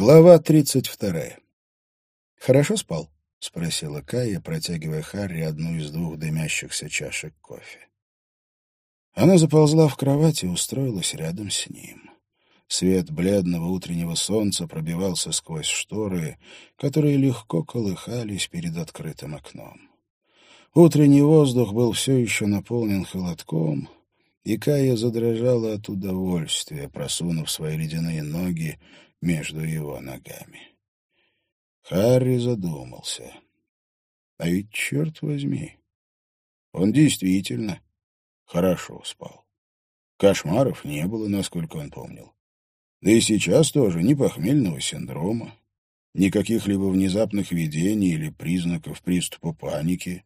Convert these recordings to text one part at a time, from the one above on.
Глава тридцать вторая. «Хорошо спал?» — спросила Кая, протягивая Харри одну из двух дымящихся чашек кофе. Она заползла в кровать и устроилась рядом с ним. Свет бледного утреннего солнца пробивался сквозь шторы, которые легко колыхались перед открытым окном. Утренний воздух был все еще наполнен холодком, и Кая задрожала от удовольствия, просунув свои ледяные ноги между его ногами. Харри задумался. А ведь, черт возьми, он действительно хорошо спал. Кошмаров не было, насколько он помнил. Да и сейчас тоже ни похмельного синдрома, ни каких-либо внезапных видений или признаков приступа паники.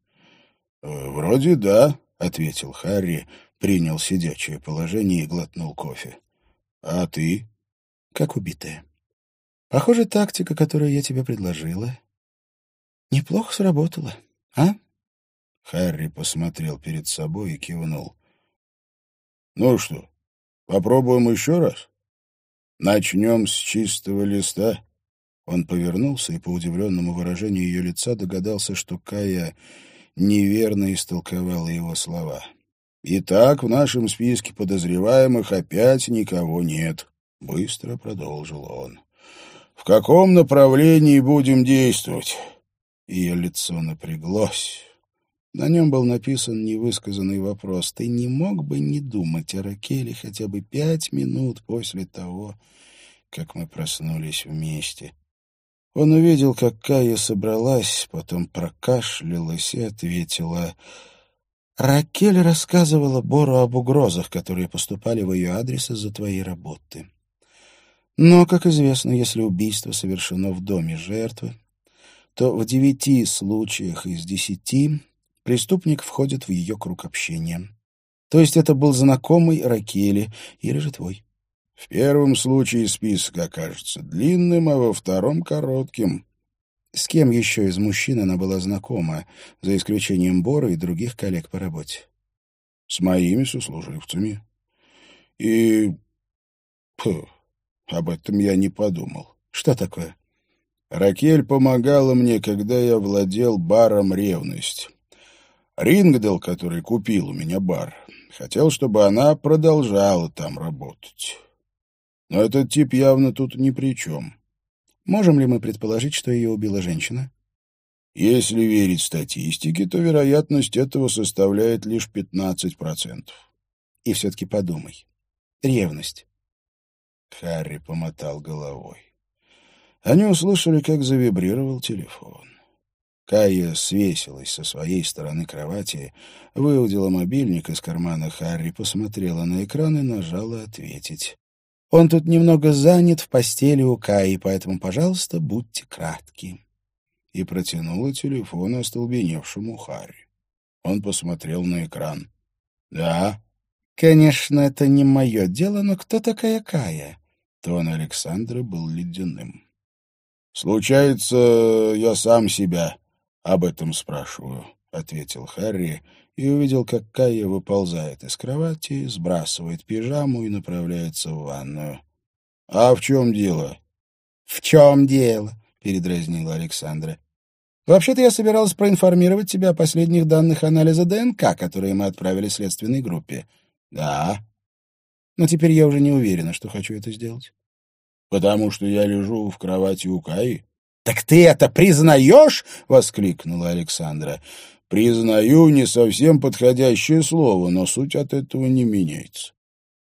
«Э, «Вроде да», — ответил Харри, принял сидячее положение и глотнул кофе. «А ты?» как убитая. Похоже, тактика, которую я тебе предложила, неплохо сработала, а? Харри посмотрел перед собой и кивнул. Ну что, попробуем еще раз? Начнем с чистого листа. Он повернулся и по удивленному выражению ее лица догадался, что Кая неверно истолковала его слова. «Итак, в нашем списке подозреваемых опять никого нет. Быстро продолжил он. «В каком направлении будем действовать?» Ее лицо напряглось. На нем был написан невысказанный вопрос. «Ты не мог бы не думать о Ракеле хотя бы пять минут после того, как мы проснулись вместе?» Он увидел, как Кая собралась, потом прокашлялась и ответила... Ракель рассказывала Бору об угрозах, которые поступали в ее адрес из-за твоей работы. Но, как известно, если убийство совершено в доме жертвы, то в девяти случаях из десяти преступник входит в ее круг общения. То есть это был знакомый Ракели или же твой. В первом случае список окажется длинным, а во втором — коротким. С кем еще из мужчин она была знакома, за исключением Бора и других коллег по работе? С моими сослуживцами. И... Фу, об этом я не подумал. Что такое? Ракель помогала мне, когда я владел баром «Ревность». Рингдел, который купил у меня бар, хотел, чтобы она продолжала там работать. Но этот тип явно тут ни при чем. Можем ли мы предположить, что ее убила женщина? Если верить статистике, то вероятность этого составляет лишь 15%. И все-таки подумай. Ревность. Харри помотал головой. Они услышали, как завибрировал телефон. Кая свесилась со своей стороны кровати, выудила мобильник из кармана Харри, посмотрела на экран и нажала «Ответить». «Он тут немного занят в постели у Каи, поэтому, пожалуйста, будьте кратки». И протянула телефон остолбеневшему Харри. Он посмотрел на экран. «Да?» «Конечно, это не мое дело, но кто такая Кая?» Тон Александра был ледяным. «Случается, я сам себя об этом спрашиваю», — ответил Харри и увидел, как Кая выползает из кровати, сбрасывает пижаму и направляется в ванную. «А в чем дело?» «В чем дело?» — передразнила Александра. «Вообще-то я собиралась проинформировать тебя о последних данных анализа ДНК, которые мы отправили следственной группе». «Да», но теперь я уже не уверена, что хочу это сделать. Потому что я лежу в кровати у Каи. Так ты это признаешь? воскликнула Александра. Признаю не совсем подходящее слово, но суть от этого не меняется.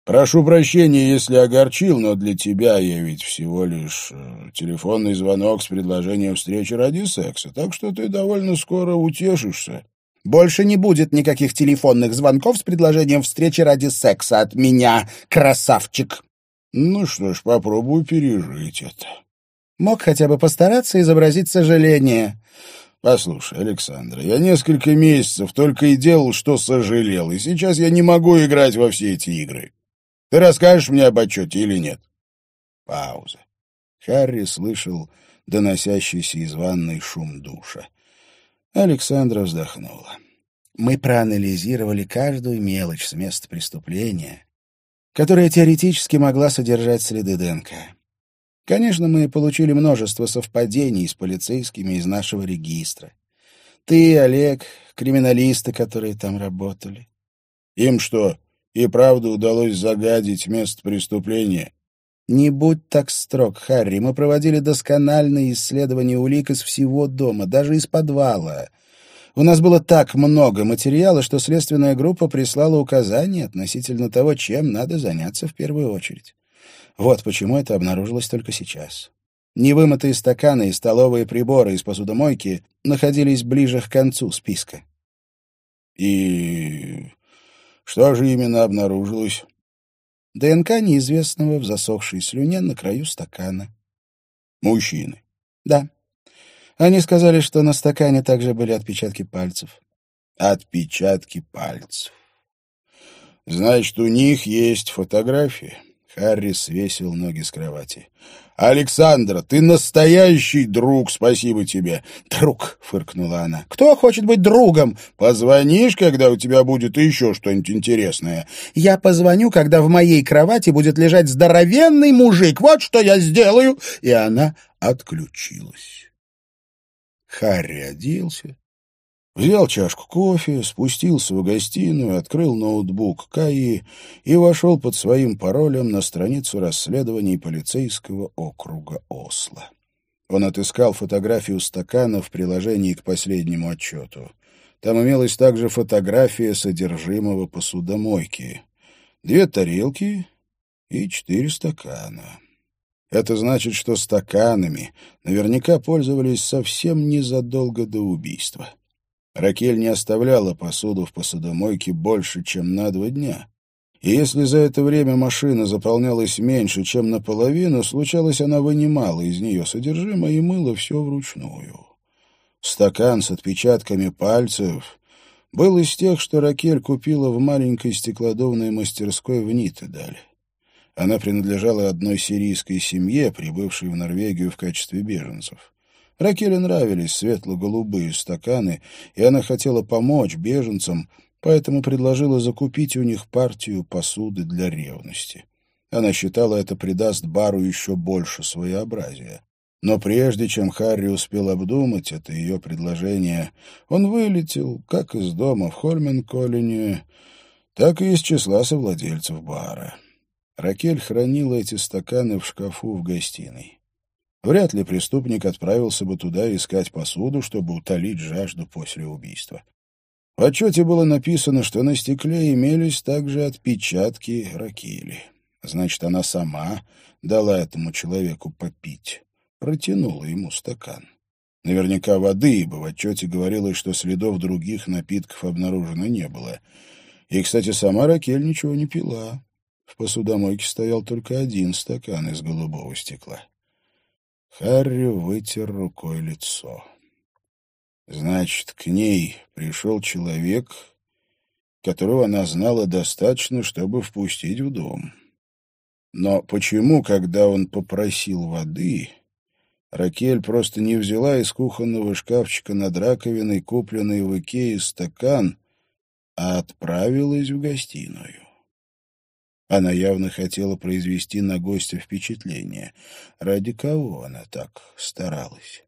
Прошу прощения, если огорчил, но для тебя я ведь всего лишь э, телефонный звонок с предложением встречи ради секса, так что ты довольно скоро утешишься. Больше не будет никаких телефонных звонков с предложением встречи ради секса от меня, красавчик. Ну что ж, попробую пережить это. Мог хотя бы постараться изобразить сожаление. Послушай, Александра, я несколько месяцев только и делал, что сожалел, и сейчас я не могу играть во все эти игры. Ты расскажешь мне об отчете или нет? Пауза. Харри слышал доносящийся из ванной шум душа. Александра вздохнула. Мы проанализировали каждую мелочь с места преступления, которая теоретически могла содержать следы ДНК. Конечно, мы получили множество совпадений с полицейскими из нашего регистра. Ты, Олег, криминалисты, которые там работали. Им что, и правда удалось загадить место преступления? Не будь так строг, Харри. Мы проводили доскональные исследования улик из всего дома, даже из подвала. У нас было так много материала, что следственная группа прислала указания относительно того, чем надо заняться в первую очередь. Вот почему это обнаружилось только сейчас. Невымытые стаканы и столовые приборы из посудомойки находились ближе к концу списка. И что же именно обнаружилось? ДНК неизвестного в засохшей слюне на краю стакана. Мужчины? Да. Они сказали, что на стакане также были отпечатки пальцев. Отпечатки пальцев. Значит, у них есть фотографии. Харри свесил ноги с кровати. «Александра, ты настоящий друг, спасибо тебе!» «Друг!» — фыркнула она. «Кто хочет быть другом?» «Позвонишь, когда у тебя будет еще что-нибудь интересное?» «Я позвоню, когда в моей кровати будет лежать здоровенный мужик. Вот что я сделаю!» И она отключилась. Харри оделся, Взял чашку кофе, спустился в гостиную, открыл ноутбук Каи и вошел под своим паролем на страницу расследований полицейского округа Осло. Он отыскал фотографию стакана в приложении к последнему отчету. Там имелась также фотография содержимого посудомойки. Две тарелки и четыре стакана. Это значит, что стаканами наверняка пользовались совсем незадолго до убийства. Ракель не оставляла посуду в посудомойке больше, чем на два дня. И если за это время машина заполнялась меньше, чем наполовину, случалось, она вынимала из нее содержимое и мыла все вручную. Стакан с отпечатками пальцев был из тех, что Ракель купила в маленькой стеклодовной мастерской в Нитедале. Она принадлежала одной сирийской семье, прибывшей в Норвегию в качестве беженцев. Ракеле нравились светло-голубые стаканы, и она хотела помочь беженцам, поэтому предложила закупить у них партию посуды для ревности. Она считала, это придаст бару еще больше своеобразия. Но прежде чем Харри успел обдумать это ее предложение, он вылетел как из дома в Хольменколлине, так и из числа совладельцев бара. Ракель хранила эти стаканы в шкафу в гостиной. Вряд ли преступник отправился бы туда искать посуду, чтобы утолить жажду после убийства. В отчете было написано, что на стекле имелись также отпечатки Ракили. Значит, она сама дала этому человеку попить, протянула ему стакан. Наверняка воды, ибо в отчете говорилось, что следов других напитков обнаружено не было. И, кстати, сама Ракель ничего не пила. В посудомойке стоял только один стакан из голубого стекла. Харри вытер рукой лицо. Значит, к ней пришел человек, которого она знала достаточно, чтобы впустить в дом. Но почему, когда он попросил воды, Ракель просто не взяла из кухонного шкафчика над раковиной, купленный в Икее, стакан, а отправилась в гостиную? Она явно хотела произвести на гостя впечатление. Ради кого она так старалась?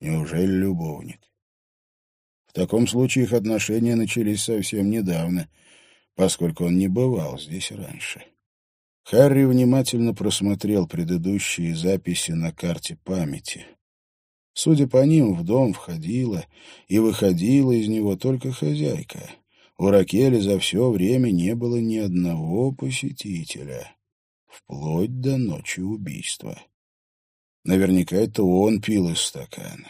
Неужели любовник? В таком случае их отношения начались совсем недавно, поскольку он не бывал здесь раньше. Харри внимательно просмотрел предыдущие записи на карте памяти. Судя по ним, в дом входила и выходила из него только хозяйка — у Ракели за все время не было ни одного посетителя, вплоть до ночи убийства. Наверняка это он пил из стакана.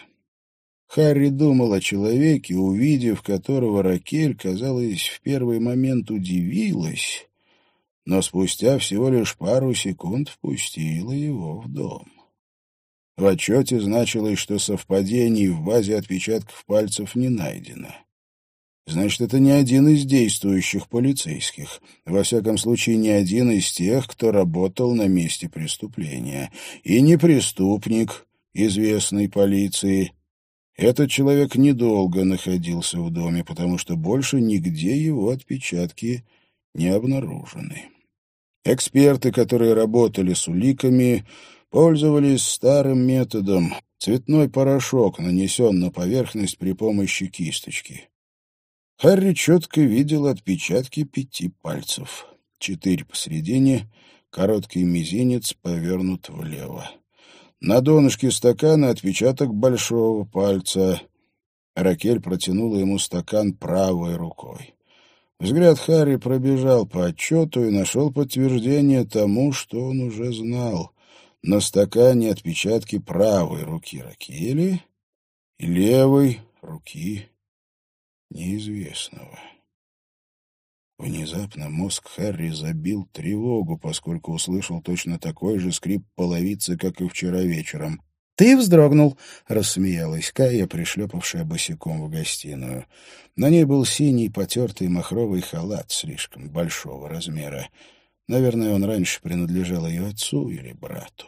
Харри думал о человеке, увидев которого Ракель, казалось, в первый момент удивилась, но спустя всего лишь пару секунд впустила его в дом. В отчете значилось, что совпадений в базе отпечатков пальцев не найдено. Значит, это не один из действующих полицейских. Во всяком случае, не один из тех, кто работал на месте преступления. И не преступник, известный полиции. Этот человек недолго находился в доме, потому что больше нигде его отпечатки не обнаружены. Эксперты, которые работали с уликами, Пользовались старым методом. Цветной порошок нанесен на поверхность при помощи кисточки. Харри четко видел отпечатки пяти пальцев. Четыре посередине, короткий мизинец повернут влево. На донышке стакана отпечаток большого пальца. Ракель протянула ему стакан правой рукой. Взгляд Харри пробежал по отчету и нашел подтверждение тому, что он уже знал. На стакане отпечатки правой руки Ракели и левой руки неизвестного. Внезапно мозг Харри забил тревогу, поскольку услышал точно такой же скрип половицы, как и вчера вечером. «Ты вздрогнул», — рассмеялась Кая, пришлепавшая босиком в гостиную. На ней был синий потертый махровый халат слишком большого размера. Наверное, он раньше принадлежал ее отцу или брату.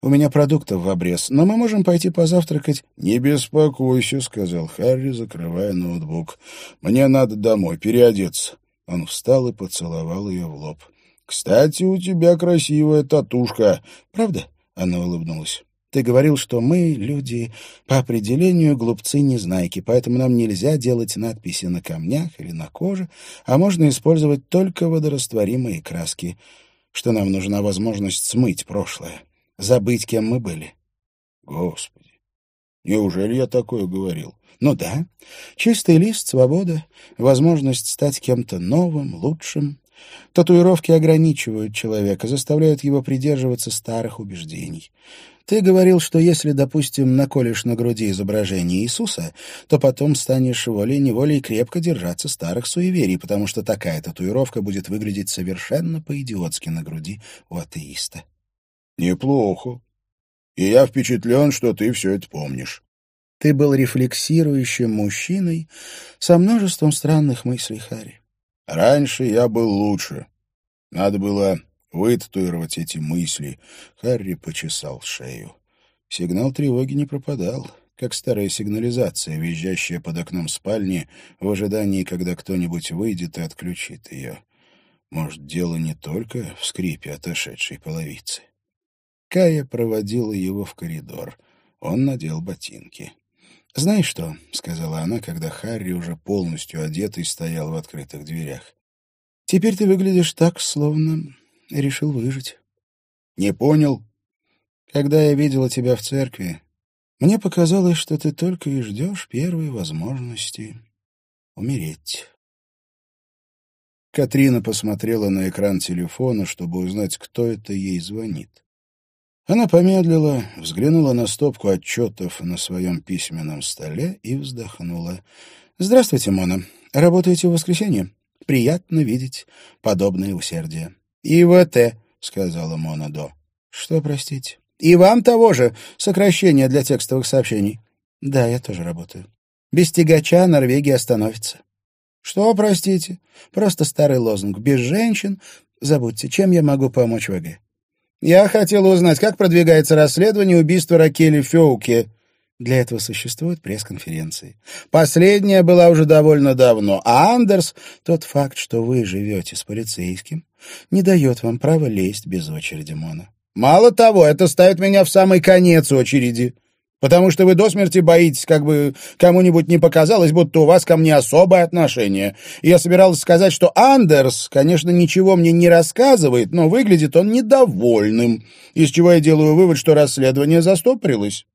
«У меня продуктов в обрез, но мы можем пойти позавтракать». «Не беспокойся», — сказал Харри, закрывая ноутбук. «Мне надо домой переодеться». Он встал и поцеловал ее в лоб. «Кстати, у тебя красивая татушка». «Правда?» — она улыбнулась. Ты говорил, что мы, люди, по определению глупцы-незнайки, поэтому нам нельзя делать надписи на камнях или на коже, а можно использовать только водорастворимые краски, что нам нужна возможность смыть прошлое, забыть, кем мы были. Господи, неужели я такое говорил? Ну да, чистый лист, свобода, возможность стать кем-то новым, лучшим. Татуировки ограничивают человека, заставляют его придерживаться старых убеждений. Ты говорил, что если, допустим, наколешь на груди изображение Иисуса, то потом станешь волей-неволей крепко держаться старых суеверий, потому что такая татуировка будет выглядеть совершенно по-идиотски на груди у атеиста. Неплохо. И я впечатлен, что ты все это помнишь. Ты был рефлексирующим мужчиной со множеством странных мыслей, Харри. Раньше я был лучше. Надо было вытатуировать эти мысли. Харри почесал шею. Сигнал тревоги не пропадал, как старая сигнализация, визжащая под окном спальни в ожидании, когда кто-нибудь выйдет и отключит ее. Может, дело не только в скрипе отошедшей половицы. Кая проводила его в коридор. Он надел ботинки. «Знаешь что?» — сказала она, когда Харри уже полностью одетый стоял в открытых дверях. «Теперь ты выглядишь так, словно решил выжить. Не понял? Когда я видела тебя в церкви, мне показалось, что ты только и ждешь первой возможности умереть. Катрина посмотрела на экран телефона, чтобы узнать, кто это ей звонит. Она помедлила, взглянула на стопку отчетов на своем письменном столе и вздохнула. «Здравствуйте, Мона. Работаете в воскресенье? Приятно видеть подобное усердие». ИВТ, — сказала Монадо. — Что, простите? — И вам того же, сокращение для текстовых сообщений. — Да, я тоже работаю. Без тягача Норвегия остановится. — Что, простите? Просто старый лозунг. Без женщин... Забудьте, чем я могу помочь ВГ? — Я хотел узнать, как продвигается расследование убийства Ракели Феуке. Для этого существуют пресс-конференции. Последняя была уже довольно давно, а Андерс... Тот факт, что вы живете с полицейским, не дает вам права лезть без очереди, Мона. Мало того, это ставит меня в самый конец очереди. Потому что вы до смерти боитесь, как бы кому-нибудь не показалось, будто у вас ко мне особое отношение. Я собирался сказать, что Андерс, конечно, ничего мне не рассказывает, но выглядит он недовольным, из чего я делаю вывод, что расследование застопорилось.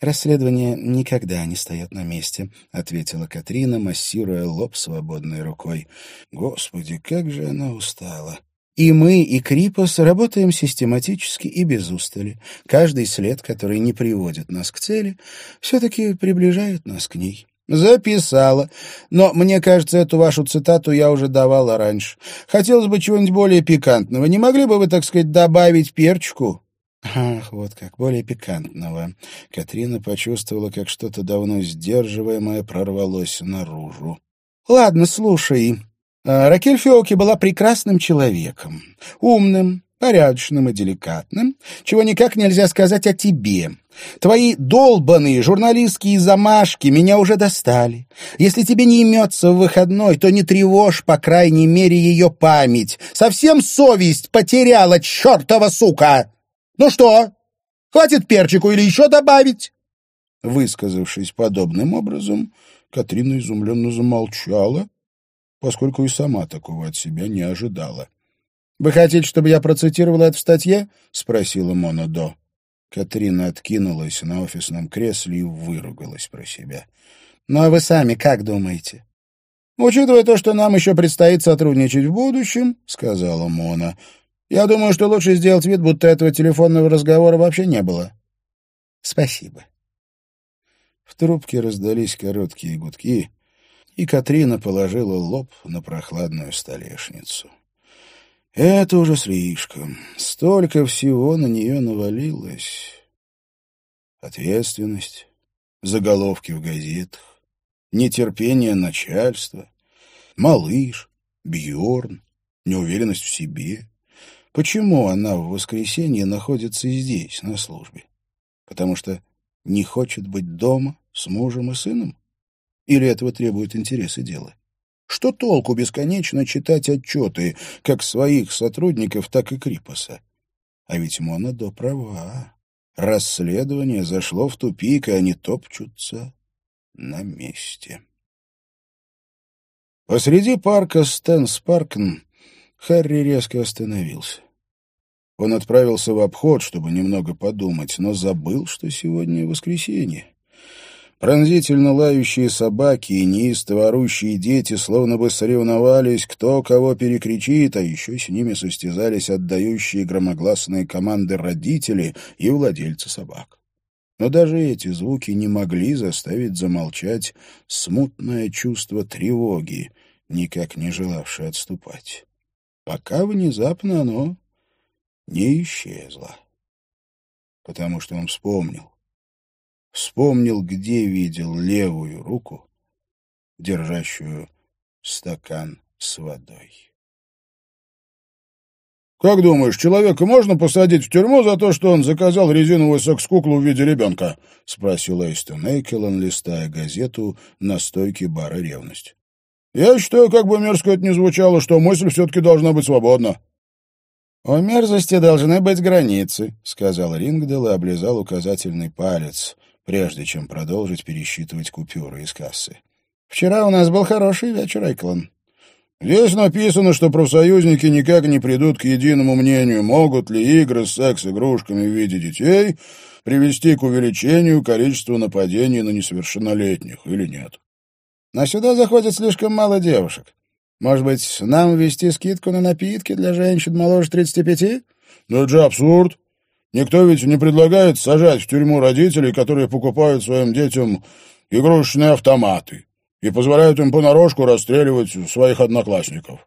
«Расследование никогда не стоят на месте», — ответила Катрина, массируя лоб свободной рукой. «Господи, как же она устала!» И мы, и Крипос работаем систематически и без устали. Каждый след, который не приводит нас к цели, все-таки приближает нас к ней. Записала. Но мне кажется, эту вашу цитату я уже давала раньше. Хотелось бы чего-нибудь более пикантного. Не могли бы вы, так сказать, добавить перчику? Ах, вот как, более пикантного. Катрина почувствовала, как что-то давно сдерживаемое прорвалось наружу. Ладно, слушай. А, Ракель Феоки была прекрасным человеком, умным, порядочным и деликатным, чего никак нельзя сказать о тебе. Твои долбанные журналистские замашки меня уже достали. Если тебе не имется в выходной, то не тревожь, по крайней мере, ее память. Совсем совесть потеряла, чертова сука!» Ну что? Хватит перчику или еще добавить?» Высказавшись подобным образом, Катрина изумленно замолчала, поскольку и сама такого от себя не ожидала. «Вы хотите, чтобы я процитировала это в статье?» — спросила Мона До. Катрина откинулась на офисном кресле и выругалась про себя. «Ну а вы сами как думаете?» «Учитывая то, что нам еще предстоит сотрудничать в будущем», — сказала Мона, — «я думаю, что лучше сделать вид, будто этого телефонного разговора вообще не было». «Спасибо». В трубке раздались короткие гудки, и Катрина положила лоб на прохладную столешницу. Это уже слишком. Столько всего на нее навалилось. Ответственность, заголовки в газетах, нетерпение начальства, малыш, Бьорн, неуверенность в себе. Почему она в воскресенье находится здесь, на службе? Потому что не хочет быть дома с мужем и сыном? Или этого требует интересы дела? Что толку бесконечно читать отчеты как своих сотрудников, так и Крипоса? А ведь Мона До права. Расследование зашло в тупик, и они топчутся на месте. Посреди парка Стэнс-Паркен Харри резко остановился. Он отправился в обход, чтобы немного подумать, но забыл, что сегодня воскресенье. Пронзительно лающие собаки и неистово орущие дети словно бы соревновались, кто кого перекричит, а еще с ними состязались отдающие громогласные команды родители и владельцы собак. Но даже эти звуки не могли заставить замолчать смутное чувство тревоги, никак не желавшее отступать. Пока внезапно оно не исчезло. Потому что он вспомнил вспомнил, где видел левую руку, держащую стакан с водой. «Как думаешь, человека можно посадить в тюрьму за то, что он заказал резиновую секс-куклу в виде ребенка?» — спросил Эйстон Эйкелон, листая газету на стойке бара «Ревность». «Я считаю, как бы мерзко это ни звучало, что мысль все-таки должна быть свободна». «У мерзости должны быть границы», — сказал Рингдел и облизал указательный палец, прежде чем продолжить пересчитывать купюры из кассы. «Вчера у нас был хороший вечер, Айклон». «Здесь написано, что профсоюзники никак не придут к единому мнению, могут ли игры с секс-игрушками в виде детей привести к увеличению количества нападений на несовершеннолетних или нет». «Но сюда заходит слишком мало девушек. Может быть, нам ввести скидку на напитки для женщин моложе 35?» «Ну, это же абсурд. Никто ведь не предлагает сажать в тюрьму родителей, которые покупают своим детям игрушечные автоматы и позволяют им понарошку расстреливать своих одноклассников.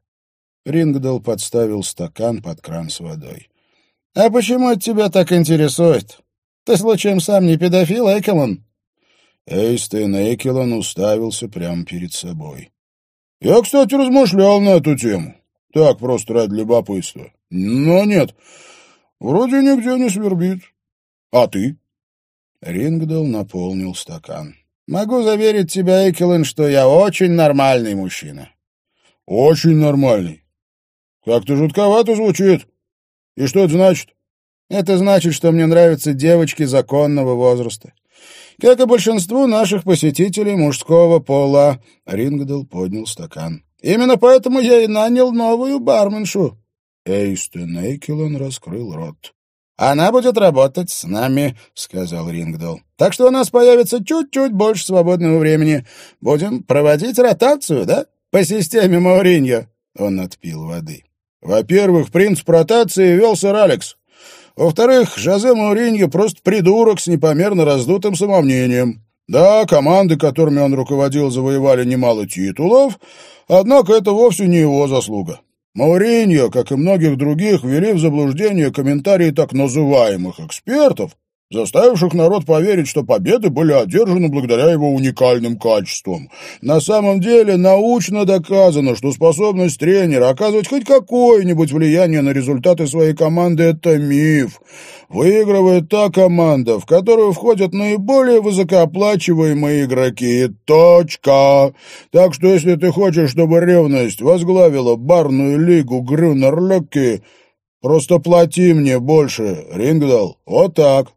Рингдал подставил стакан под кран с водой. — А почему это тебя так интересует? Ты случаем сам не педофил, Экелон? Эйстен Экелон уставился прямо перед собой. — Я, кстати, размышлял на эту тему. Так, просто ради любопытства. Но нет, Вроде нигде не свербит. А ты? Рингдал наполнил стакан. Могу заверить тебя, Экелен, что я очень нормальный мужчина. Очень нормальный. Как-то жутковато звучит. И что это значит? Это значит, что мне нравятся девочки законного возраста. Как и большинству наших посетителей мужского пола. Рингдал поднял стакан. Именно поэтому я и нанял новую барменшу. Эйстон Эйкелон раскрыл рот. «Она будет работать с нами», — сказал Рингдал. «Так что у нас появится чуть-чуть больше свободного времени. Будем проводить ротацию, да? По системе Мауриньо». Он отпил воды. «Во-первых, принцип ротации вел сэр Алекс. Во-вторых, Жозе Мауриньо просто придурок с непомерно раздутым самомнением. Да, команды, которыми он руководил, завоевали немало титулов, однако это вовсе не его заслуга. Мауриньо, как и многих других, ввели в заблуждение комментарии так называемых экспертов, заставивших народ поверить, что победы были одержаны благодаря его уникальным качествам. На самом деле научно доказано, что способность тренера оказывать хоть какое-нибудь влияние на результаты своей команды – это миф. Выигрывает та команда, в которую входят наиболее высокооплачиваемые игроки. Точка. Так что если ты хочешь, чтобы ревность возглавила барную лигу Грюнер-Лекки, Просто плати мне больше, Рингдал. Вот так».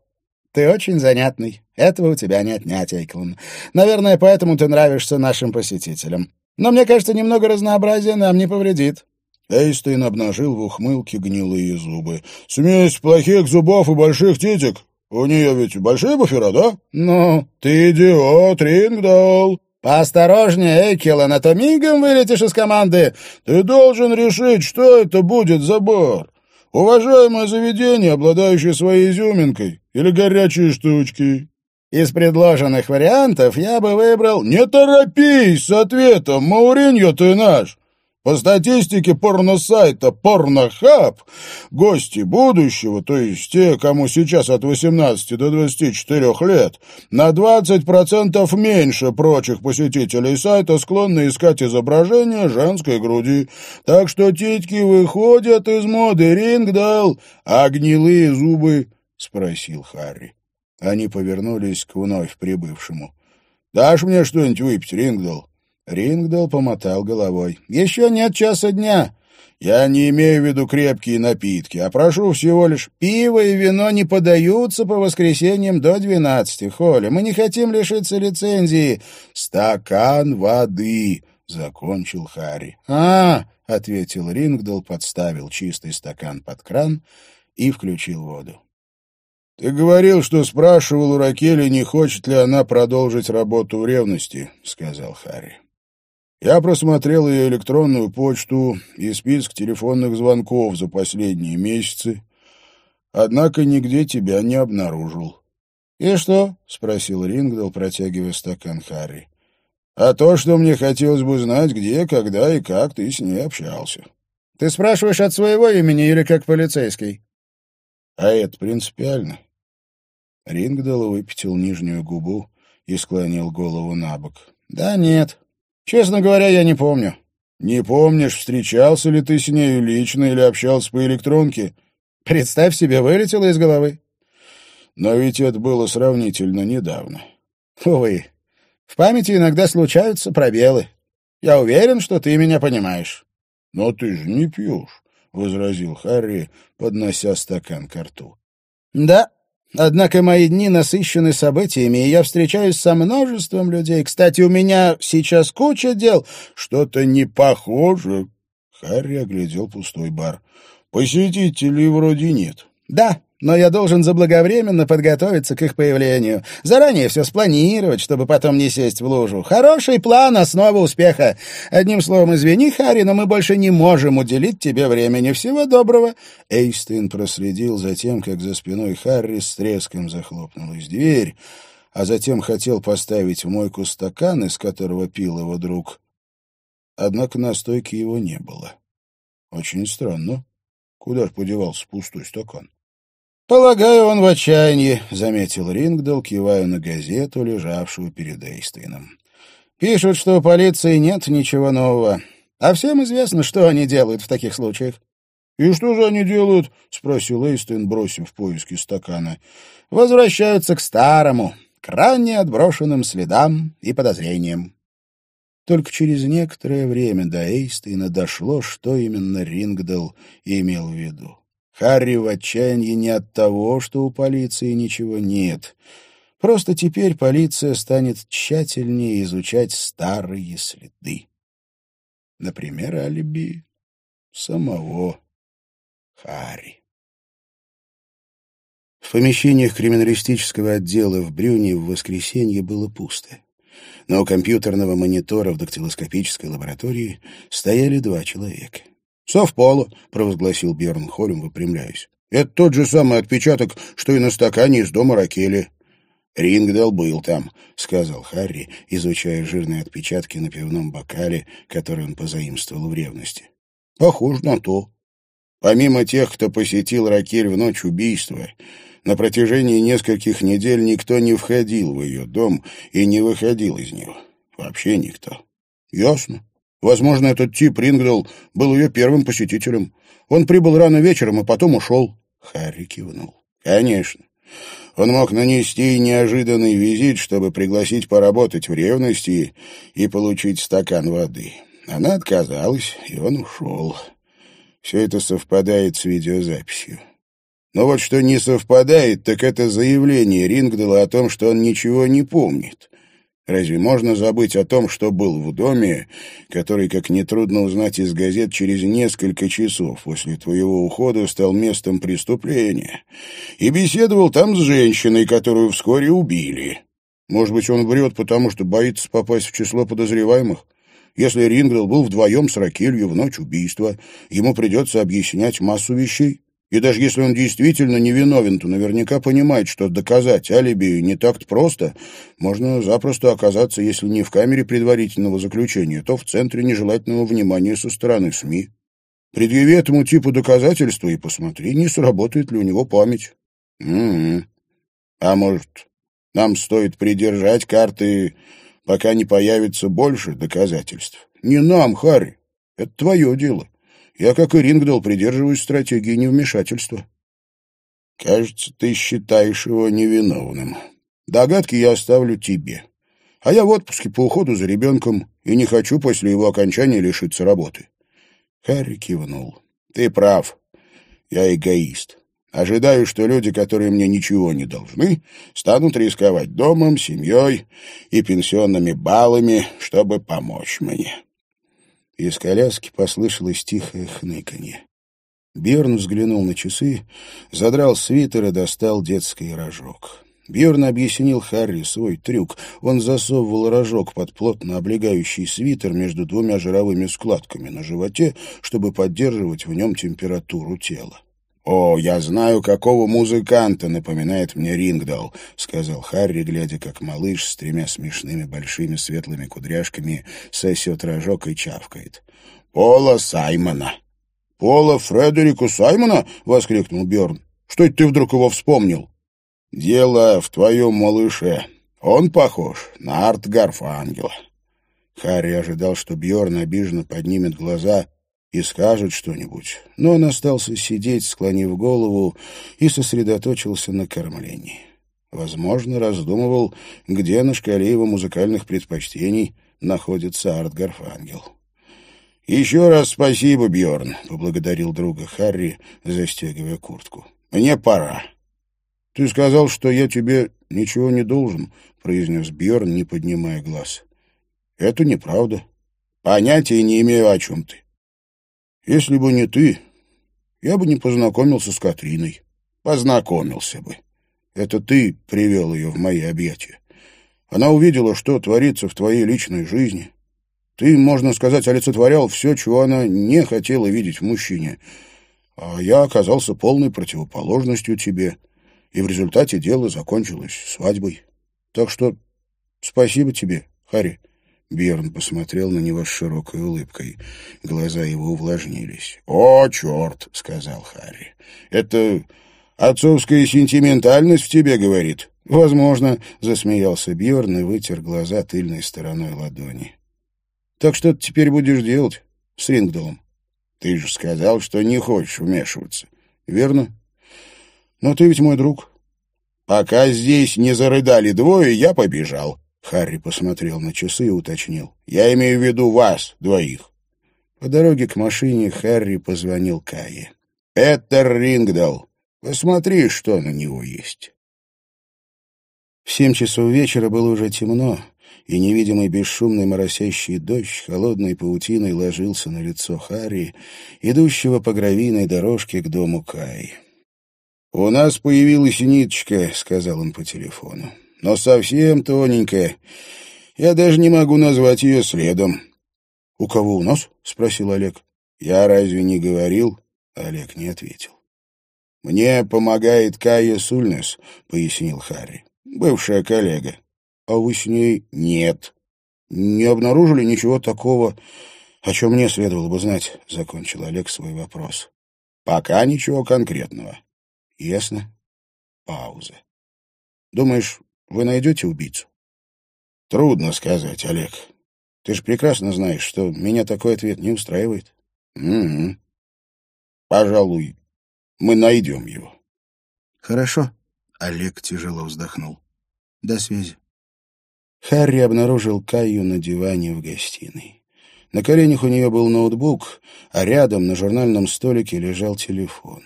«Ты очень занятный. Этого у тебя не отнять, Эйклон. Наверное, поэтому ты нравишься нашим посетителям. Но мне кажется, немного разнообразия нам не повредит». Эйстейн обнажил в ухмылке гнилые зубы. «Смесь плохих зубов и больших титик. У нее ведь большие буфера, да?» «Ну?» «Ты идиот, Рингдал!» «Поосторожнее, Эйкелон, а то мигом вылетишь из команды!» «Ты должен решить, что это будет за бар. Уважаемое заведение, обладающее своей изюминкой, или горячие штучки?» «Из предложенных вариантов я бы выбрал...» «Не торопись с ответом, Мауриньо ты наш!» По статистике порносайта Порнохаб, гости будущего, то есть те, кому сейчас от 18 до 24 лет, на 20% меньше прочих посетителей сайта склонны искать изображение женской груди. Так что титьки выходят из моды, Рингдал, а гнилые зубы, — спросил Харри. Они повернулись к вновь прибывшему. — Дашь мне что-нибудь выпить, Рингдал? Рингдал помотал головой. «Еще нет часа дня. Я не имею в виду крепкие напитки, а прошу всего лишь пиво и вино не подаются по воскресеньям до двенадцати, Холли. Мы не хотим лишиться лицензии. Стакан воды!» — закончил Харри. «А!» — ответил Рингдал, подставил чистый стакан под кран и включил воду. «Ты говорил, что спрашивал у Ракели, не хочет ли она продолжить работу в ревности», — сказал Харри. Я просмотрел ее электронную почту и список телефонных звонков за последние месяцы, однако нигде тебя не обнаружил. — И что? — спросил Рингдал, протягивая стакан Харри. — А то, что мне хотелось бы знать, где, когда и как ты с ней общался. — Ты спрашиваешь от своего имени или как полицейский? — А это принципиально. Рингдал выпятил нижнюю губу и склонил голову на бок. — Да нет, Честно говоря, я не помню. Не помнишь, встречался ли ты с нею лично или общался по электронке? Представь себе, вылетело из головы. Но ведь это было сравнительно недавно. Увы, в памяти иногда случаются пробелы. Я уверен, что ты меня понимаешь. Но ты же не пьешь, — возразил Харри, поднося стакан к рту. Да, Однако мои дни насыщены событиями, и я встречаюсь со множеством людей. Кстати, у меня сейчас куча дел. Что-то не похоже. Харри оглядел пустой бар. Посетителей вроде нет. Да, но я должен заблаговременно подготовиться к их появлению. Заранее все спланировать, чтобы потом не сесть в лужу. Хороший план — основа успеха. Одним словом, извини, Харри, но мы больше не можем уделить тебе времени. Всего доброго. Эйстин проследил за тем, как за спиной Харри с треском захлопнулась дверь, а затем хотел поставить в мойку стакан, из которого пил его друг. Однако на стойке его не было. Очень странно. Куда ж подевался пустой стакан? «Полагаю, он в отчаянии», — заметил Рингдал, кивая на газету, лежавшую перед Эйстейном. «Пишут, что у полиции нет ничего нового. А всем известно, что они делают в таких случаях». «И что же они делают?» — спросил Эйстейн, бросив поиски стакана. «Возвращаются к старому, к ранее отброшенным следам и подозрениям». Только через некоторое время до Эйстейна дошло, что именно Рингдал имел в виду. Харри в отчаянии не от того, что у полиции ничего нет. Просто теперь полиция станет тщательнее изучать старые следы. Например, алиби самого Харри. В помещениях криминалистического отдела в Брюне в воскресенье было пусто. Но у компьютерного монитора в дактилоскопической лаборатории стояли два человека — «Совпало», — провозгласил Бьерн Холем, выпрямляясь. «Это тот же самый отпечаток, что и на стакане из дома Ракели». «Рингдал был там», — сказал Харри, изучая жирные отпечатки на пивном бокале, который он позаимствовал в ревности. «Похоже на то. Помимо тех, кто посетил Ракель в ночь убийства, на протяжении нескольких недель никто не входил в ее дом и не выходил из него. Вообще никто». «Ясно. Возможно, этот тип Рингдал был ее первым посетителем. Он прибыл рано вечером и потом ушел. Харри кивнул. Конечно. Он мог нанести неожиданный визит, чтобы пригласить поработать в ревности и получить стакан воды. Она отказалась, и он ушел. Все это совпадает с видеозаписью. Но вот что не совпадает, так это заявление Рингдала о том, что он ничего не помнит. Разве можно забыть о том, что был в доме, который, как нетрудно узнать из газет, через несколько часов после твоего ухода стал местом преступления, и беседовал там с женщиной, которую вскоре убили? Может быть, он врет, потому что боится попасть в число подозреваемых? Если Рингдал был вдвоем с Ракелью в ночь убийства, ему придется объяснять массу вещей. И даже если он действительно невиновен, то наверняка понимает, что доказать алиби не так-то просто. Можно запросто оказаться, если не в камере предварительного заключения, то в центре нежелательного внимания со стороны СМИ. Предъяви этому типу доказательства и посмотри, не сработает ли у него память. -м. А может, нам стоит придержать карты, пока не появится больше доказательств? Не нам, Харри. Это твое дело. Я, как и Рингдал, придерживаюсь стратегии невмешательства. Кажется, ты считаешь его невиновным. Догадки я оставлю тебе. А я в отпуске по уходу за ребенком и не хочу после его окончания лишиться работы. Харри кивнул. Ты прав. Я эгоист. Ожидаю, что люди, которые мне ничего не должны, станут рисковать домом, семьей и пенсионными баллами, чтобы помочь мне. Из коляски послышалось тихое хныканье. Бьерн взглянул на часы, задрал свитер и достал детский рожок. Бьерн объяснил Харри свой трюк. Он засовывал рожок под плотно облегающий свитер между двумя жировыми складками на животе, чтобы поддерживать в нем температуру тела. «О, я знаю, какого музыканта напоминает мне Рингдал», — сказал Харри, глядя, как малыш с тремя смешными большими светлыми кудряшками сосет рожок и чавкает. «Пола Саймона». «Пола Фредерику Саймона?» — воскликнул Бjörn. «Что это ты вдруг его вспомнил?» «Дело в твоем малыше. Он похож на Арт Гарфангела». Харри ожидал, что Бьорн обиженно поднимет глаза и скажет что-нибудь, но он остался сидеть, склонив голову, и сосредоточился на кормлении. Возможно, раздумывал, где на шкале его музыкальных предпочтений находится Арт Гарфангел. «Еще раз спасибо, Бьорн, поблагодарил друга Харри, застегивая куртку. «Мне пора». «Ты сказал, что я тебе ничего не должен», — произнес Бьорн, не поднимая глаз. «Это неправда. Понятия не имею, о чем ты. Если бы не ты, я бы не познакомился с Катриной. Познакомился бы. Это ты привел ее в мои объятия. Она увидела, что творится в твоей личной жизни. Ты, можно сказать, олицетворял все, чего она не хотела видеть в мужчине. А я оказался полной противоположностью тебе, и в результате дело закончилось свадьбой. Так что спасибо тебе, Харри. Бьерн посмотрел на него с широкой улыбкой. Глаза его увлажнились. «О, черт!» — сказал Харри. «Это отцовская сентиментальность в тебе говорит?» «Возможно», — засмеялся Бьерн и вытер глаза тыльной стороной ладони. «Так что ты теперь будешь делать с Рингдалом?» «Ты же сказал, что не хочешь вмешиваться». «Верно. Но ты ведь мой друг». «Пока здесь не зарыдали двое, я побежал», Харри посмотрел на часы и уточнил. «Я имею в виду вас, двоих». По дороге к машине Харри позвонил Кае. «Это Рингдал. Посмотри, что на него есть». В семь часов вечера было уже темно, и невидимый бесшумный моросящий дождь холодной паутиной ложился на лицо Харри, идущего по гравийной дорожке к дому Каи. «У нас появилась ниточка», — сказал он по телефону но совсем тоненькая. Я даже не могу назвать ее следом. — У кого у нас? — спросил Олег. — Я разве не говорил? Олег не ответил. — Мне помогает Кая Сульнес, — пояснил Харри. — Бывшая коллега. — А вы с ней? — Нет. — Не обнаружили ничего такого, о чем мне следовало бы знать, — закончил Олег свой вопрос. — Пока ничего конкретного. — Ясно. Пауза. — Думаешь, вы найдете убийцу? Трудно сказать, Олег. Ты же прекрасно знаешь, что меня такой ответ не устраивает. Угу. Пожалуй, мы найдем его. Хорошо. Олег тяжело вздохнул. До связи. Харри обнаружил Каю на диване в гостиной. На коленях у нее был ноутбук, а рядом на журнальном столике лежал телефон.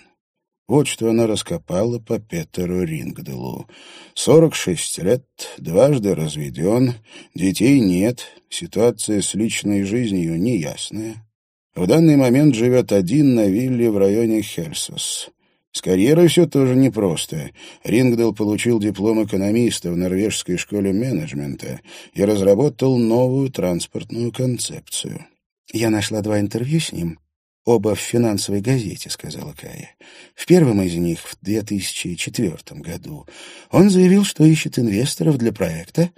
Вот что она раскопала по Петеру Рингделу. Сорок шесть лет, дважды разведен, детей нет, ситуация с личной жизнью неясная. В данный момент живет один на вилле в районе Хельсос. С карьерой все тоже непросто. Рингдал получил диплом экономиста в норвежской школе менеджмента и разработал новую транспортную концепцию. «Я нашла два интервью с ним, оба в финансовой газете», — сказала Кая. «В первом из них, в 2004 году, он заявил, что ищет инвесторов для проекта,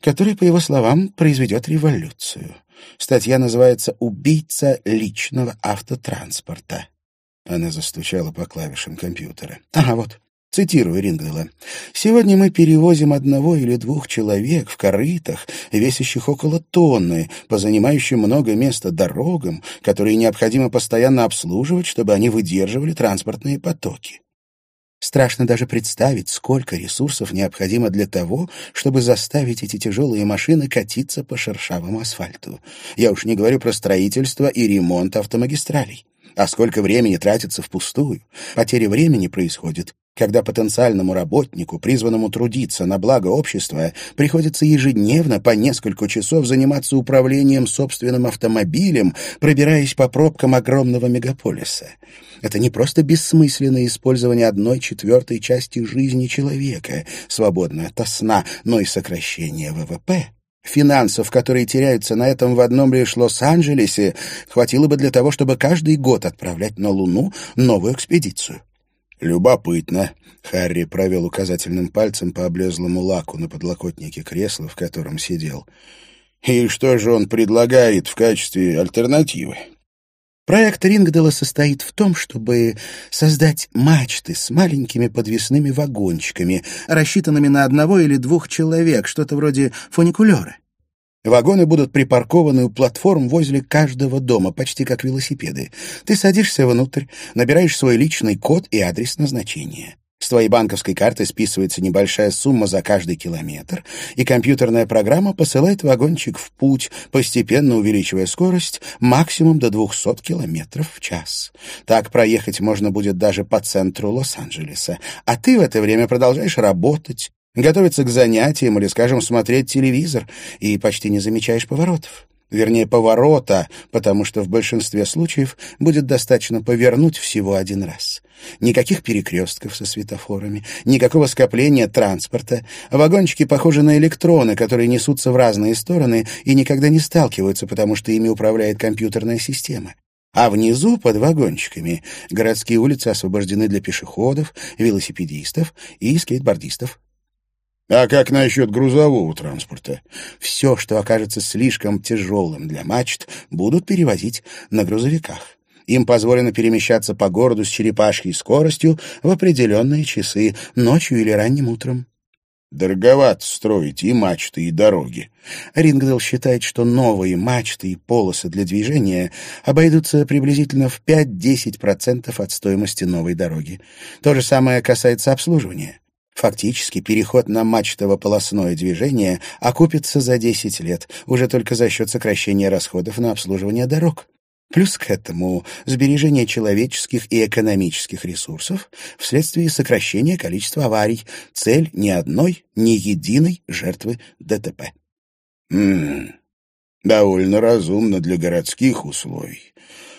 который, по его словам, произведет революцию. Статья называется «Убийца личного автотранспорта». Она застучала по клавишам компьютера. «Ага, вот. Цитирую Рингдела. «Сегодня мы перевозим одного или двух человек в корытах, весящих около тонны, по занимающим много места дорогам, которые необходимо постоянно обслуживать, чтобы они выдерживали транспортные потоки. Страшно даже представить, сколько ресурсов необходимо для того, чтобы заставить эти тяжелые машины катиться по шершавому асфальту. Я уж не говорю про строительство и ремонт автомагистралей. А сколько времени тратится впустую? Потеря времени происходит, когда потенциальному работнику, призванному трудиться на благо общества, приходится ежедневно по несколько часов заниматься управлением собственным автомобилем, пробираясь по пробкам огромного мегаполиса. Это не просто бессмысленное использование одной четвертой части жизни человека, свободной от сна, но и сокращение ВВП. Финансов, которые теряются на этом в одном лишь Лос-Анджелесе, хватило бы для того, чтобы каждый год отправлять на Луну новую экспедицию. «Любопытно», — Харри провел указательным пальцем по облезлому лаку на подлокотнике кресла, в котором сидел. «И что же он предлагает в качестве альтернативы?» Проект Рингдела состоит в том, чтобы создать мачты с маленькими подвесными вагончиками, рассчитанными на одного или двух человек, что-то вроде фуникулера. Вагоны будут припаркованы у платформ возле каждого дома, почти как велосипеды. Ты садишься внутрь, набираешь свой личный код и адрес назначения. С твоей банковской карты списывается небольшая сумма за каждый километр, и компьютерная программа посылает вагончик в путь, постепенно увеличивая скорость максимум до 200 километров в час. Так проехать можно будет даже по центру Лос-Анджелеса. А ты в это время продолжаешь работать, готовиться к занятиям или, скажем, смотреть телевизор, и почти не замечаешь поворотов вернее, поворота, потому что в большинстве случаев будет достаточно повернуть всего один раз. Никаких перекрестков со светофорами, никакого скопления транспорта. Вагончики похожи на электроны, которые несутся в разные стороны и никогда не сталкиваются, потому что ими управляет компьютерная система. А внизу, под вагончиками, городские улицы освобождены для пешеходов, велосипедистов и скейтбордистов. А как насчет грузового транспорта? Все, что окажется слишком тяжелым для мачт, будут перевозить на грузовиках. Им позволено перемещаться по городу с черепашьей скоростью в определенные часы, ночью или ранним утром. Дороговато строить и мачты, и дороги. Рингдал считает, что новые мачты и полосы для движения обойдутся приблизительно в 5-10% от стоимости новой дороги. То же самое касается обслуживания. Фактически переход на мачтово-полосное движение окупится за 10 лет, уже только за счет сокращения расходов на обслуживание дорог. Плюс к этому сбережение человеческих и экономических ресурсов вследствие сокращения количества аварий, цель ни одной, ни единой жертвы ДТП. М довольно разумно для городских условий.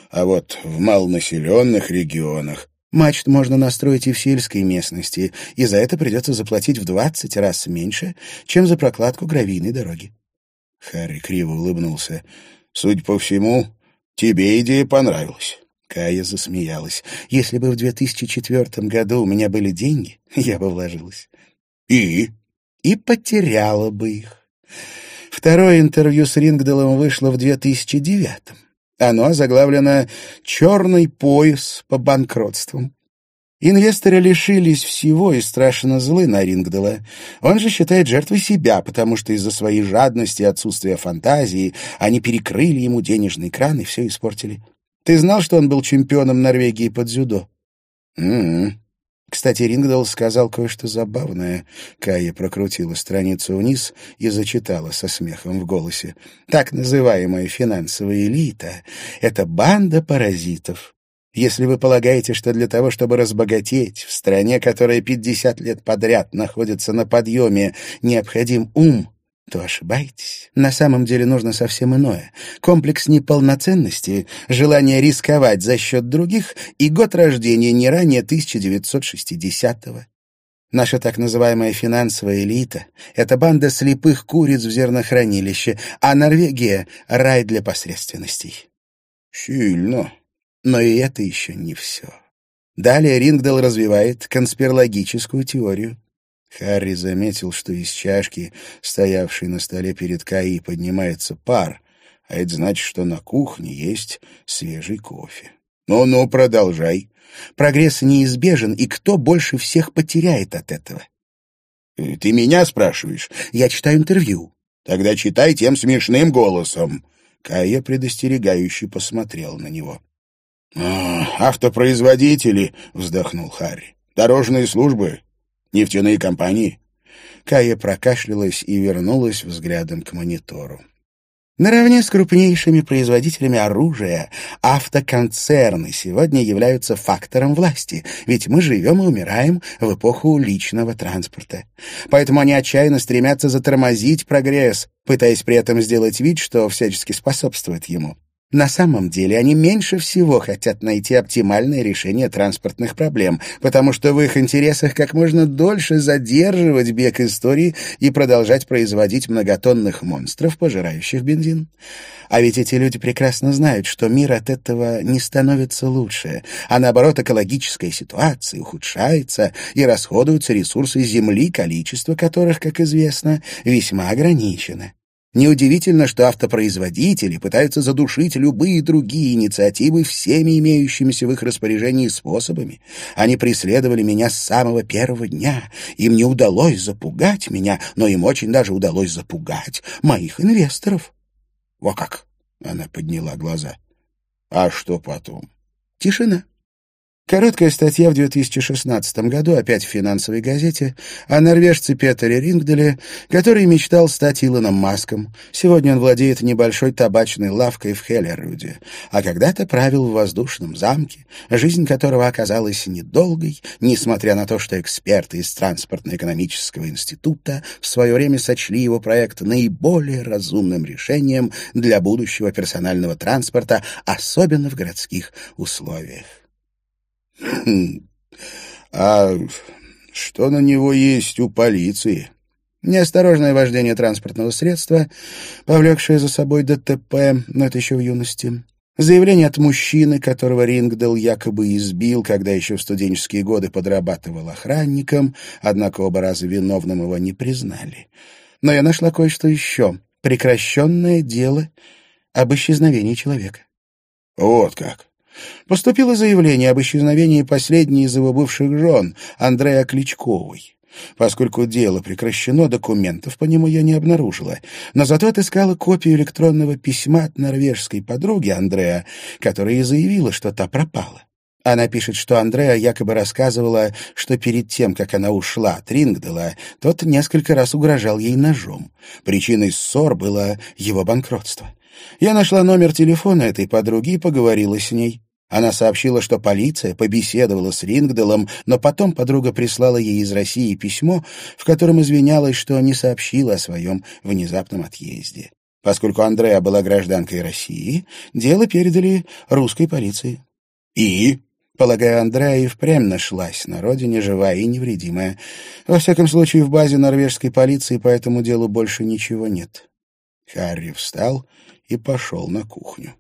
А вот в малонаселенных регионах Мачт можно настроить и в сельской местности, и за это придется заплатить в двадцать раз меньше, чем за прокладку гравийной дороги. Харри криво улыбнулся. «Судя по всему, тебе идея понравилась». Кая засмеялась. «Если бы в 2004 году у меня были деньги, я бы вложилась». «И?» «И потеряла бы их». Второе интервью с Рингделом вышло в 2009 -м. Оно заглавлено «Черный пояс по банкротствам». Инвесторы лишились всего и страшно злы на Рингдела. Он же считает жертвой себя, потому что из-за своей жадности и отсутствия фантазии они перекрыли ему денежный кран и все испортили. Ты знал, что он был чемпионом Норвегии по дзюдо? -hmm. Кстати, Рингдал сказал кое-что забавное. Кая прокрутила страницу вниз и зачитала со смехом в голосе. Так называемая финансовая элита — это банда паразитов. Если вы полагаете, что для того, чтобы разбогатеть в стране, которая 50 лет подряд находится на подъеме, необходим ум, то ошибаетесь. На самом деле нужно совсем иное. Комплекс неполноценности, желание рисковать за счет других и год рождения не ранее 1960-го. Наша так называемая финансовая элита — это банда слепых куриц в зернохранилище, а Норвегия — рай для посредственностей. Сильно. Но и это еще не все. Далее Рингдал развивает конспирологическую теорию. Харри заметил, что из чашки, стоявшей на столе перед Каи, поднимается пар, а это значит, что на кухне есть свежий кофе. «Ну-ну, продолжай. Прогресс неизбежен, и кто больше всех потеряет от этого?» «Э, «Ты меня спрашиваешь?» «Я читаю интервью». «Тогда читай тем смешным голосом». Кая предостерегающе посмотрел на него. «Автопроизводители», — вздохнул Харри. «Дорожные службы, Нефтяные компании?» Кая прокашлялась и вернулась взглядом к монитору. Наравне с крупнейшими производителями оружия, автоконцерны сегодня являются фактором власти, ведь мы живем и умираем в эпоху личного транспорта. Поэтому они отчаянно стремятся затормозить прогресс, пытаясь при этом сделать вид, что всячески способствует ему. На самом деле они меньше всего хотят найти оптимальное решение транспортных проблем, потому что в их интересах как можно дольше задерживать бег истории и продолжать производить многотонных монстров, пожирающих бензин. А ведь эти люди прекрасно знают, что мир от этого не становится лучше, а наоборот экологическая ситуация ухудшается и расходуются ресурсы Земли, количество которых, как известно, весьма ограничено. Неудивительно, что автопроизводители пытаются задушить любые другие инициативы всеми имеющимися в их распоряжении способами. Они преследовали меня с самого первого дня. Им не удалось запугать меня, но им очень даже удалось запугать моих инвесторов. Во как! Она подняла глаза. А что потом? Тишина. Короткая статья в 2016 году, опять в финансовой газете, о норвежце Петере Рингделе, который мечтал стать Илоном Маском. Сегодня он владеет небольшой табачной лавкой в Хеллеруде, а когда-то правил в воздушном замке, жизнь которого оказалась недолгой, несмотря на то, что эксперты из Транспортно-экономического института в свое время сочли его проект наиболее разумным решением для будущего персонального транспорта, особенно в городских условиях. А что на него есть у полиции? Неосторожное вождение транспортного средства, повлекшее за собой ДТП, но это еще в юности. Заявление от мужчины, которого Рингдал якобы избил, когда еще в студенческие годы подрабатывал охранником, однако оба раза виновным его не признали. Но я нашла кое-что еще. Прекращенное дело об исчезновении человека. Вот как. Поступило заявление об исчезновении последней из его бывших жен, Андрея Кличковой. Поскольку дело прекращено, документов по нему я не обнаружила, но зато отыскала копию электронного письма от норвежской подруги Андрея, которая и заявила, что та пропала. Она пишет, что Андреа якобы рассказывала, что перед тем, как она ушла от Рингдела, тот несколько раз угрожал ей ножом. Причиной ссор было его банкротство. Я нашла номер телефона этой подруги и поговорила с ней. Она сообщила, что полиция побеседовала с Рингделом, но потом подруга прислала ей из России письмо, в котором извинялась, что не сообщила о своем внезапном отъезде. Поскольку Андреа была гражданкой России, дело передали русской полиции. И? Полагаю, Андреа и впрямь нашлась на родине, живая и невредимая. Во всяком случае, в базе норвежской полиции по этому делу больше ничего нет. Харри встал и пошел на кухню.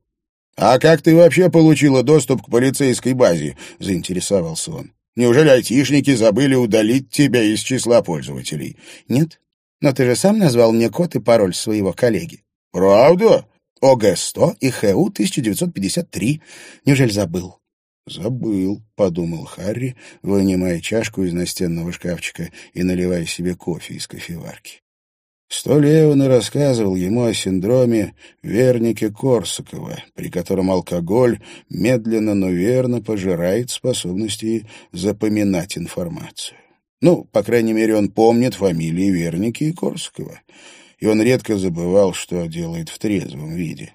«А как ты вообще получила доступ к полицейской базе?» — заинтересовался он. «Неужели айтишники забыли удалить тебя из числа пользователей?» «Нет. Но ты же сам назвал мне код и пароль своего коллеги». «Правда?» ОГ-100 и ХУ-1953. Неужели забыл?» «Забыл», — подумал Харри, вынимая чашку из настенного шкафчика и наливая себе кофе из кофеварки. Столь Эван и рассказывал ему о синдроме Верники-Корсакова, при котором алкоголь медленно, но верно пожирает способности запоминать информацию. Ну, по крайней мере, он помнит фамилии Верники и Корсакова, и он редко забывал, что делает в трезвом виде.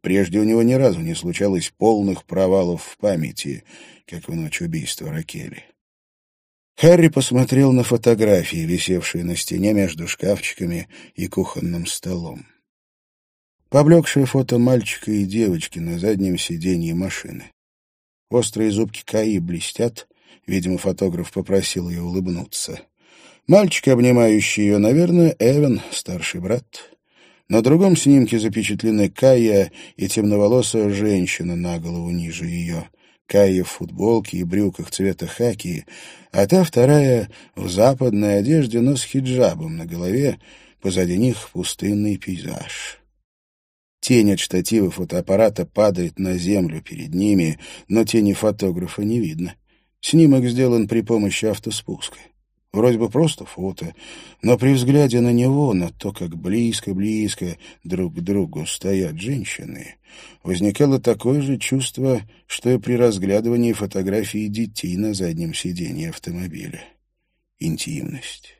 Прежде у него ни разу не случалось полных провалов в памяти, как в ночь убийства Ракели. Харри посмотрел на фотографии, висевшие на стене между шкафчиками и кухонным столом. Поблекшее фото мальчика и девочки на заднем сиденье машины. Острые зубки Каи блестят, видимо, фотограф попросил ее улыбнуться. Мальчик, обнимающий ее, наверное, Эван, старший брат. На другом снимке запечатлены Кая и темноволосая женщина на голову ниже ее — Кая в футболке и брюках цвета хаки, а та вторая в западной одежде, но с хиджабом на голове, позади них пустынный пейзаж. Тень от штатива фотоаппарата падает на землю перед ними, но тени фотографа не видно. Снимок сделан при помощи автоспуска. Вроде бы просто фото, но при взгляде на него, на то, как близко-близко друг к другу стоят женщины, возникало такое же чувство, что и при разглядывании фотографии детей на заднем сиденье автомобиля. Интимность.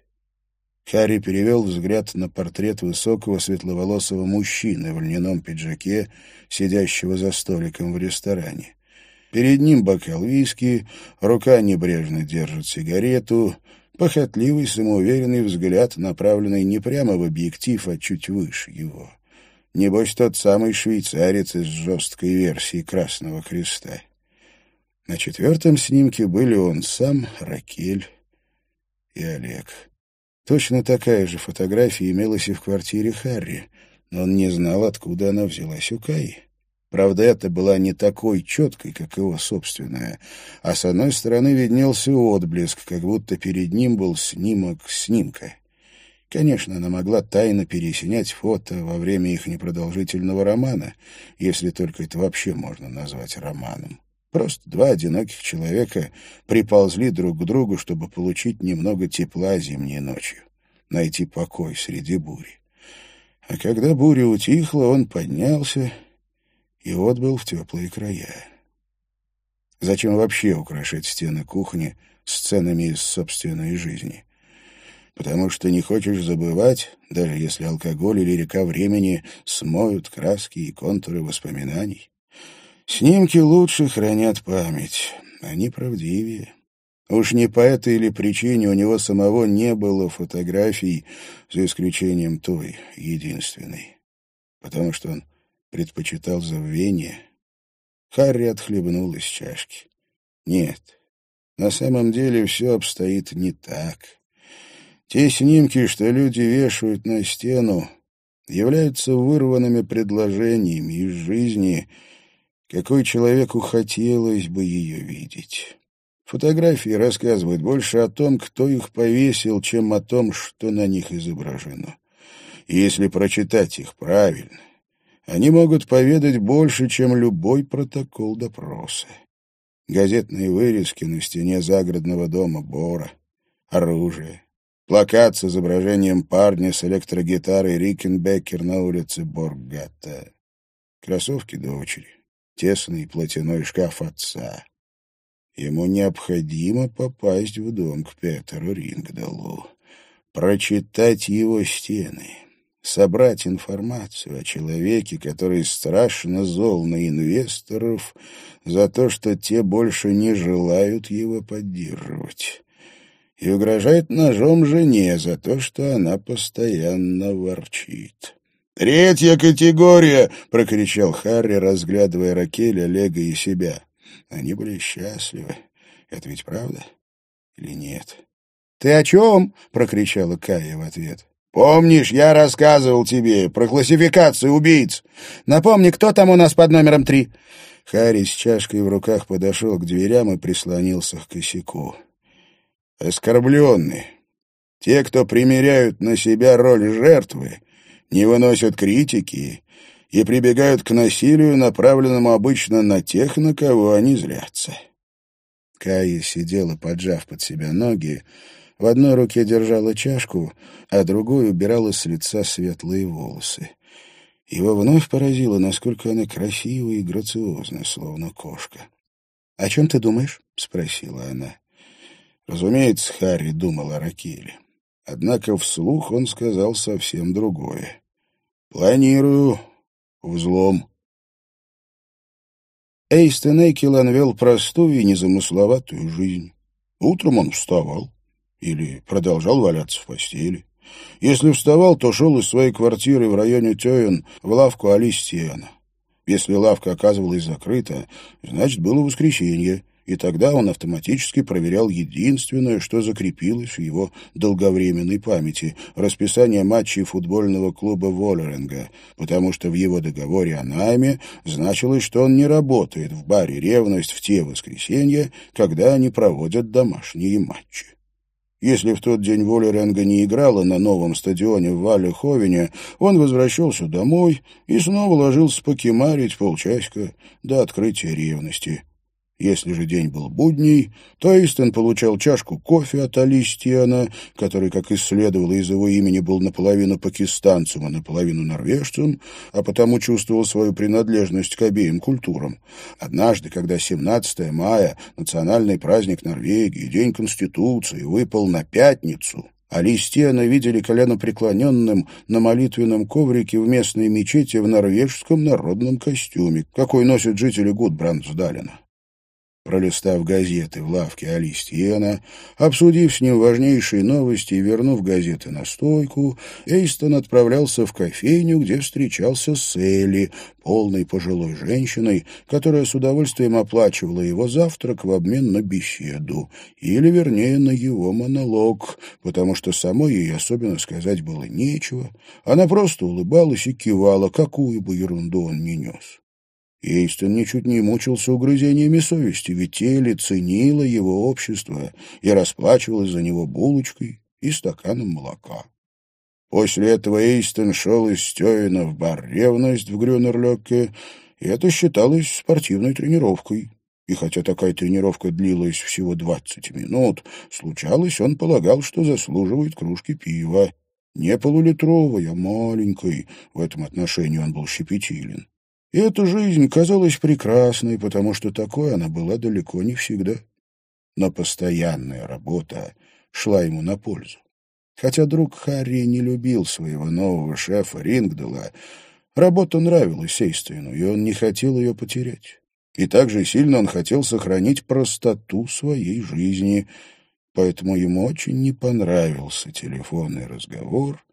Харри перевел взгляд на портрет высокого светловолосого мужчины в льняном пиджаке, сидящего за столиком в ресторане. Перед ним бокал виски, рука небрежно держит сигарету — Похотливый, самоуверенный взгляд, направленный не прямо в объектив, а чуть выше его. Небось, тот самый швейцарец из жесткой версии Красного Креста. На четвертом снимке были он сам, Ракель и Олег. Точно такая же фотография имелась и в квартире Харри, но он не знал, откуда она взялась у Каи. Правда, это была не такой четкой, как его собственная, а с одной стороны виднелся отблеск, как будто перед ним был снимок снимка. Конечно, она могла тайно пересинять фото во время их непродолжительного романа, если только это вообще можно назвать романом. Просто два одиноких человека приползли друг к другу, чтобы получить немного тепла зимней ночью, найти покой среди бури. А когда буря утихла, он поднялся и отбыл в теплые края. Зачем вообще украшать стены кухни сценами из собственной жизни? Потому что не хочешь забывать, даже если алкоголь или река времени смоют краски и контуры воспоминаний. Снимки лучше хранят память, они правдивее. Уж не по этой или причине у него самого не было фотографий, за исключением той, единственной. Потому что он предпочитал забвение. Харри отхлебнул из чашки. Нет, на самом деле все обстоит не так. Те снимки, что люди вешают на стену, являются вырванными предложениями из жизни, какой человеку хотелось бы ее видеть. Фотографии рассказывают больше о том, кто их повесил, чем о том, что на них изображено. И если прочитать их правильно, они могут поведать больше, чем любой протокол допроса. Газетные вырезки на стене загородного дома Бора, оружие, плакат с изображением парня с электрогитарой Рикенбекер на улице Боргата, кроссовки дочери, тесный платяной шкаф отца. Ему необходимо попасть в дом к Петеру Рингдалу, прочитать его стены — собрать информацию о человеке, который страшно зол на инвесторов за то, что те больше не желают его поддерживать, и угрожает ножом жене за то, что она постоянно ворчит. «Третья категория!» — прокричал Харри, разглядывая Ракель, Олега и себя. Они были счастливы. Это ведь правда или нет? «Ты о чем?» — прокричала Кая в ответ. Помнишь, я рассказывал тебе про классификацию убийц? Напомни, кто там у нас под номером три?» Харри с чашкой в руках подошел к дверям и прислонился к косяку. «Оскорбленные. Те, кто примеряют на себя роль жертвы, не выносят критики и прибегают к насилию, направленному обычно на тех, на кого они злятся». Кая сидела, поджав под себя ноги, В одной руке держала чашку, а другой убирала с лица светлые волосы. Его вновь поразило, насколько она красива и грациозна, словно кошка. «О чем ты думаешь?» — спросила она. Разумеется, Харри думал о Ракеле. Однако вслух он сказал совсем другое. «Планирую взлом». Эйстон Эйкелан вел простую и незамысловатую жизнь. Утром он вставал или продолжал валяться в постели. Если вставал, то шел из своей квартиры в районе Тёен в лавку Алистиана. Если лавка оказывалась закрыта, значит, было воскресенье, и тогда он автоматически проверял единственное, что закрепилось в его долговременной памяти — расписание матчей футбольного клуба Воллеринга, потому что в его договоре о найме значилось, что он не работает в баре «Ревность» в те воскресенья, когда они проводят домашние матчи. Если в тот день Волеренга не играла на новом стадионе в Вале-Ховене, он возвращался домой и снова ложился покемарить полчасика до открытия ревности. Если же день был будний, то Эйстон получал чашку кофе от Алистиана, который, как исследовало из его имени, был наполовину пакистанцем, а наполовину норвежцем, а потому чувствовал свою принадлежность к обеим культурам. Однажды, когда 17 мая, национальный праздник Норвегии, День Конституции, выпал на пятницу, Алистиана видели коленопреклоненным на молитвенном коврике в местной мечети в норвежском народном костюме, какой носят жители Гудбрандсдалена. Пролистав газеты в лавке Алистиена, обсудив с ним важнейшие новости и вернув газеты на стойку, Эйстон отправлялся в кофейню, где встречался с Элли, полной пожилой женщиной, которая с удовольствием оплачивала его завтрак в обмен на беседу, или, вернее, на его монолог, потому что самой ей особенно сказать было нечего. Она просто улыбалась и кивала, какую бы ерунду он ни нес. Эйстон ничуть не мучился угрызениями совести, ведь Элли ценила его общество и расплачивалась за него булочкой и стаканом молока. После этого Эйстон шел из Стёина в бар «Ревность» в Грюнерлёке, и это считалось спортивной тренировкой. И хотя такая тренировка длилась всего двадцать минут, случалось, он полагал, что заслуживает кружки пива. Не полулитровой, а маленькой. В этом отношении он был щепетилен. И эта жизнь казалась прекрасной, потому что такой она была далеко не всегда. Но постоянная работа шла ему на пользу. Хотя друг Харри не любил своего нового шефа Рингдела, работа нравилась Эйстейну, и он не хотел ее потерять. И так же сильно он хотел сохранить простоту своей жизни, поэтому ему очень не понравился телефонный разговор,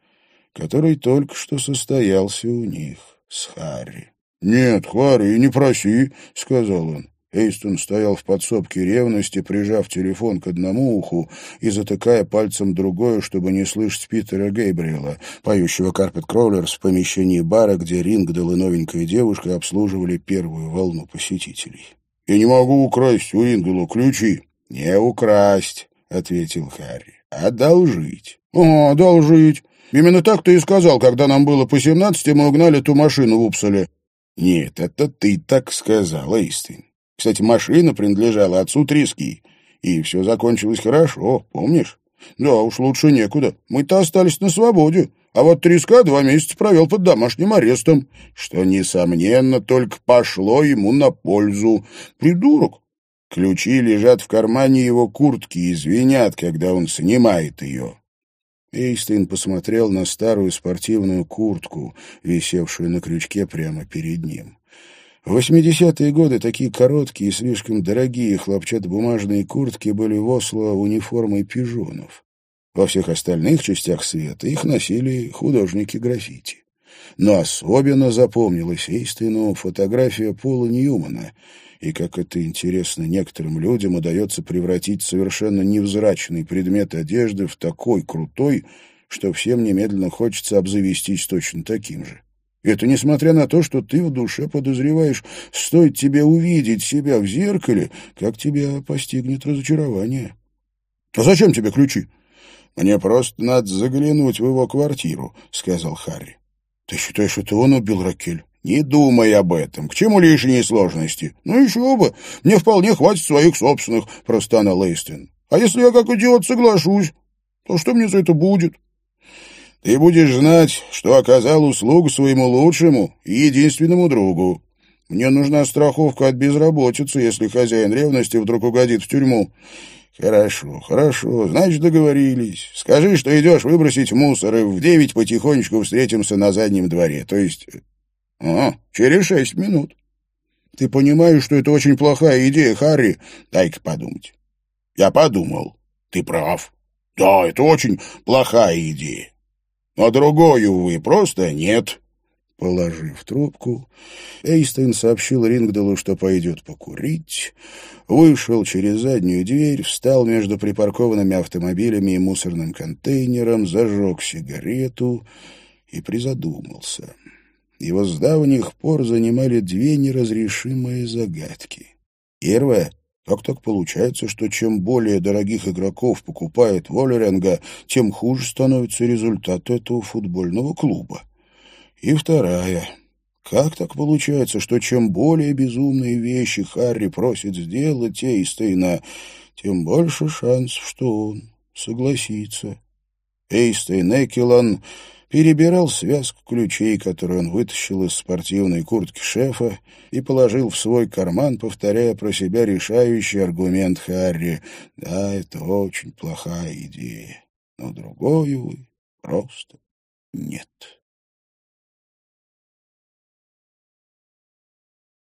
который только что состоялся у них с Харри. «Нет, Харри, не проси», — сказал он. Эйстон стоял в подсобке ревности, прижав телефон к одному уху и затыкая пальцем другое, чтобы не слышать Питера Гейбриэла, поющего «Карпет Кроулерс» в помещении бара, где Рингдал и новенькая девушка обслуживали первую волну посетителей. «Я не могу украсть у Рингдала ключи». «Не украсть», — ответил Харри, — «одолжить». «О, одолжить. Именно так ты и сказал, когда нам было по семнадцати, мы угнали ту машину в Упсале. «Нет, это ты так сказал, Эйстин. Кстати, машина принадлежала отцу Трески, и все закончилось хорошо, помнишь? Да уж лучше некуда. Мы-то остались на свободе, а вот Треска два месяца провел под домашним арестом, что, несомненно, только пошло ему на пользу. Придурок. Ключи лежат в кармане его куртки и звенят, когда он снимает ее. Эйстейн посмотрел на старую спортивную куртку, висевшую на крючке прямо перед ним. В 80-е годы такие короткие и слишком дорогие хлопчатобумажные куртки были в Осло униформой пижонов. Во всех остальных частях света их носили художники граффити. Но особенно запомнилась Эйстейну фотография Пола Ньюмана — и как это интересно некоторым людям удается превратить совершенно невзрачный предмет одежды в такой крутой, что всем немедленно хочется обзавестись точно таким же. Это несмотря на то, что ты в душе подозреваешь, стоит тебе увидеть себя в зеркале, как тебя постигнет разочарование. — А зачем тебе ключи? — Мне просто надо заглянуть в его квартиру, — сказал Харри. — Ты считаешь, это он убил Ракель? Не думай об этом. К чему лишние сложности? Ну еще бы. Мне вполне хватит своих собственных, простонал Эйстин. А если я как идиот соглашусь? то что мне за это будет? Ты будешь знать, что оказал услугу своему лучшему и единственному другу. Мне нужна страховка от безработицы, если хозяин ревности вдруг угодит в тюрьму. Хорошо, хорошо, значит, договорились. Скажи, что идешь выбросить мусор, и в девять потихонечку встретимся на заднем дворе, то есть... А, через шесть минут. Ты понимаешь, что это очень плохая идея, Харри? Дай-ка подумать. Я подумал. Ты прав. Да, это очень плохая идея. А другой, увы, просто нет. Положив трубку, Эйстейн сообщил Рингдалу, что пойдет покурить, вышел через заднюю дверь, встал между припаркованными автомобилями и мусорным контейнером, зажег сигарету и призадумался. Его с давних пор занимали две неразрешимые загадки. Первая как так получается, что чем более дорогих игроков покупает Волеренга, тем хуже становится результат этого футбольного клуба? И вторая. Как так получается, что чем более безумные вещи Харри просит сделать Эйстейна, тем больше шансов, что он согласится? Эйстейн Экелан перебирал связку ключей, которую он вытащил из спортивной куртки шефа, и положил в свой карман, повторяя про себя решающий аргумент Харри. Да, это очень плохая идея, но другой, увы, просто нет.